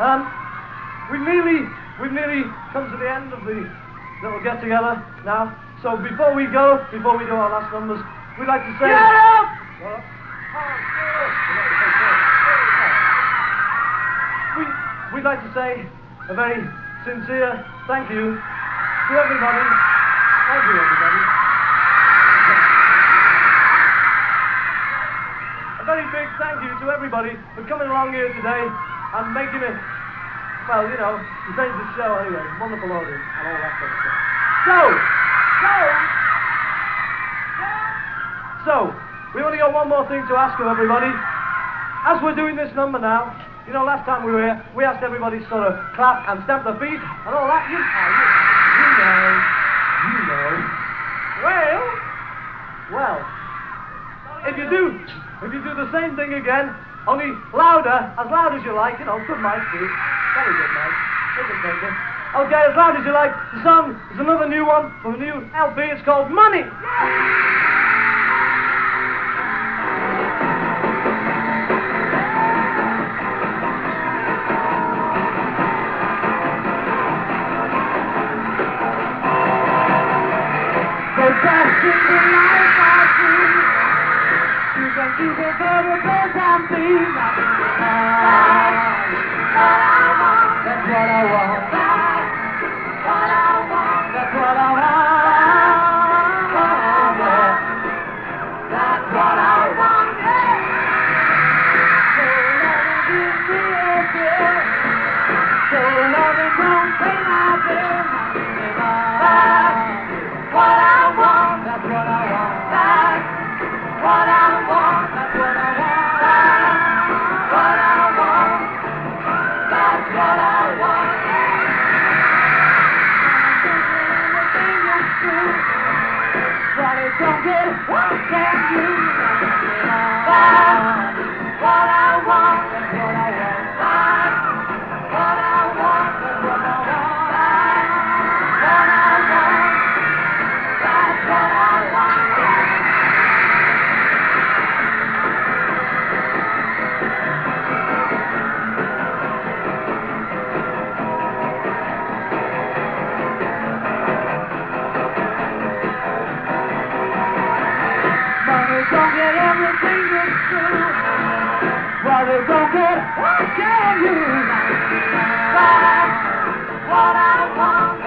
Um, we've nearly, we've nearly come to the end of the little get together now. So before we go, before we do our last numbers, we'd like to say. Get up! What? We, we'd like to say a very sincere thank you to everybody. Thank you, everybody. A very big thank you to everybody for coming along here today and making it, well, you know, you made the show anyway. Wonderful audience and all that sort of stuff. So, so, so, we only got one more thing to ask of everybody. As we're doing this number now, you know, last time we were here, we asked everybody to sort of clap and stamp their feet and all that. You, you know, you know. Well, well, if you do, if you do the same thing again, only louder, as loud as you like, you know, good mic, too. Very good mic. Take it. Okay, as loud as you like. The song is another new one from a new LP. It's called Money. The best in the. You can keep it better than I'm. That's what I want. That's what I want. That's what I want. That's what I want. That's what I want. That's what I want. Don't get what can what I want. What I want. don't get everything that's true. What they don't get what can you But I, what I want.